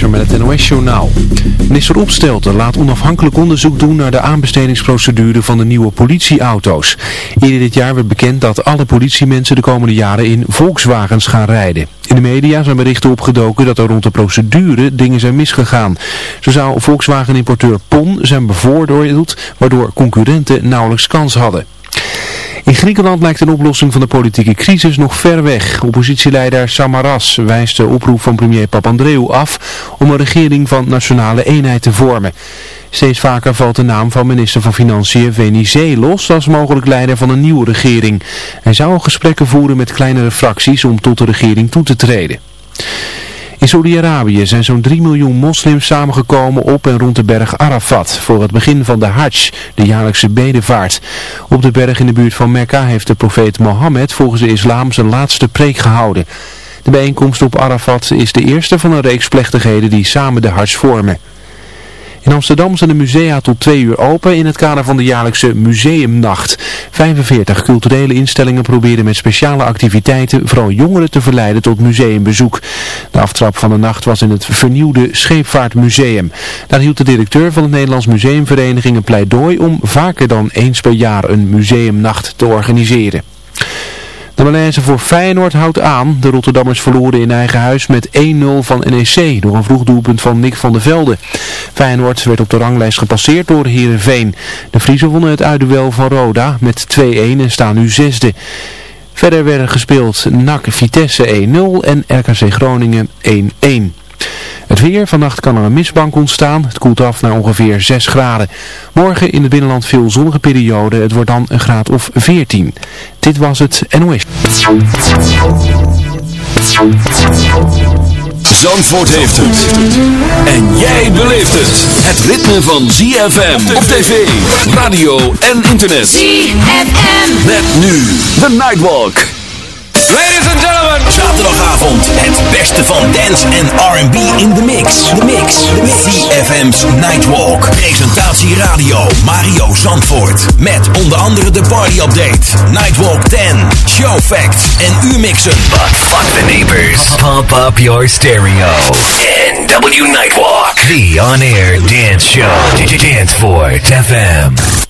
Visser met het NOS-journaal. Minister Opstelten laat onafhankelijk onderzoek doen naar de aanbestedingsprocedure van de nieuwe politieauto's. Eerder dit jaar werd bekend dat alle politiemensen de komende jaren in Volkswagens gaan rijden. In de media zijn berichten opgedoken dat er rond de procedure dingen zijn misgegaan. Zo zou Volkswagen-importeur PON zijn bevoordeeld, waardoor concurrenten nauwelijks kans hadden. In Griekenland lijkt een oplossing van de politieke crisis nog ver weg. Oppositieleider Samaras wijst de oproep van premier Papandreou af om een regering van nationale eenheid te vormen. Steeds vaker valt de naam van minister van Financiën Venizelos als mogelijk leider van een nieuwe regering. Hij zou gesprekken voeren met kleinere fracties om tot de regering toe te treden. In Saudi-Arabië zijn zo'n 3 miljoen moslims samengekomen op en rond de berg Arafat voor het begin van de Hajj, de jaarlijkse bedevaart. Op de berg in de buurt van Mekka heeft de profeet Mohammed volgens de islam zijn laatste preek gehouden. De bijeenkomst op Arafat is de eerste van een reeks plechtigheden die samen de Hajj vormen. In Amsterdam zijn de musea tot twee uur open in het kader van de jaarlijkse museumnacht. 45 culturele instellingen proberen met speciale activiteiten vooral jongeren te verleiden tot museumbezoek. De aftrap van de nacht was in het vernieuwde Scheepvaartmuseum. Daar hield de directeur van het Nederlands Museumvereniging een pleidooi om vaker dan eens per jaar een museumnacht te organiseren. De Malaise voor Feyenoord houdt aan. De Rotterdammers verloren in eigen huis met 1-0 van NEC door een vroeg doelpunt van Nick van der Velde. Feyenoord werd op de ranglijst gepasseerd door Heerenveen. De Friesen wonnen het uitduel van Roda met 2-1 en staan nu zesde. Verder werden gespeeld NAC Vitesse 1-0 en RKC Groningen 1-1. Het weer, vannacht kan er een mistbank ontstaan. Het koelt af naar ongeveer 6 graden. Morgen in het binnenland veel zonnige periode. Het wordt dan een graad of 14. Dit was het NOS. Zandvoort heeft het. En jij beleeft het. Het ritme van ZFM op tv, radio en internet. ZFM. Met nu The Nightwalk. Ladies and gentlemen. Zaterdagavond het beste van dance en R&B in de mix. De mix. De mix. Nightwalk. Presentatie radio Mario Zandvoort. Met onder andere de party update. Nightwalk 10. Show facts en U-mixen. But fuck the neighbors. Pump up your stereo. NW Nightwalk. The on-air dance show. Danceport FM.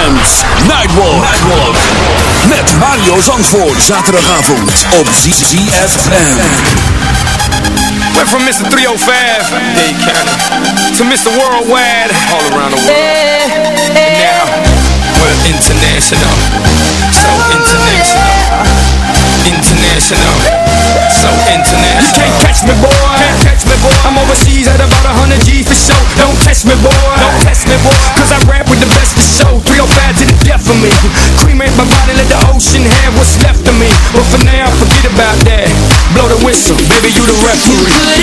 ZFM's Nightwalk. Nightwalk. Met Mario Zandvoort. Zaterdagavond op ZFM. Went from Mr. 305, Dade County, to Mr. Worldwide, all around the world. And now, we're international. So international. International. So international. You can't catch me, boy. Catch me, boy. I'm overseas at about 100 G for show. Don't test me, boy. Don't test me, boy. Cause I rap with the best for show. 305 to the death of me. Cremate my body, let the ocean have what's left of me. But for now, forget about that. Blow the whistle, baby, you the referee.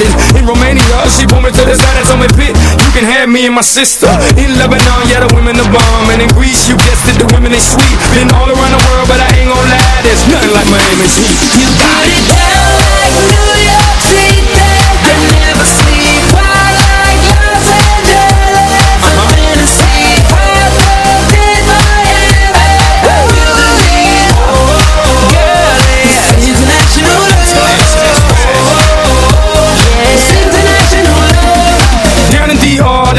Existed. In Romania, she pulled me to the side and told me, Pit, you can have me and my sister. In Lebanon, yeah, the women the bomb. And in Greece, you guessed it, the women they sweet. Been all around the world, but I ain't gon' lie, there's nothing like Miami's heat. You got it down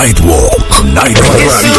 Nightwalk. Nightwalk.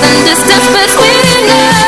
Than distance between us.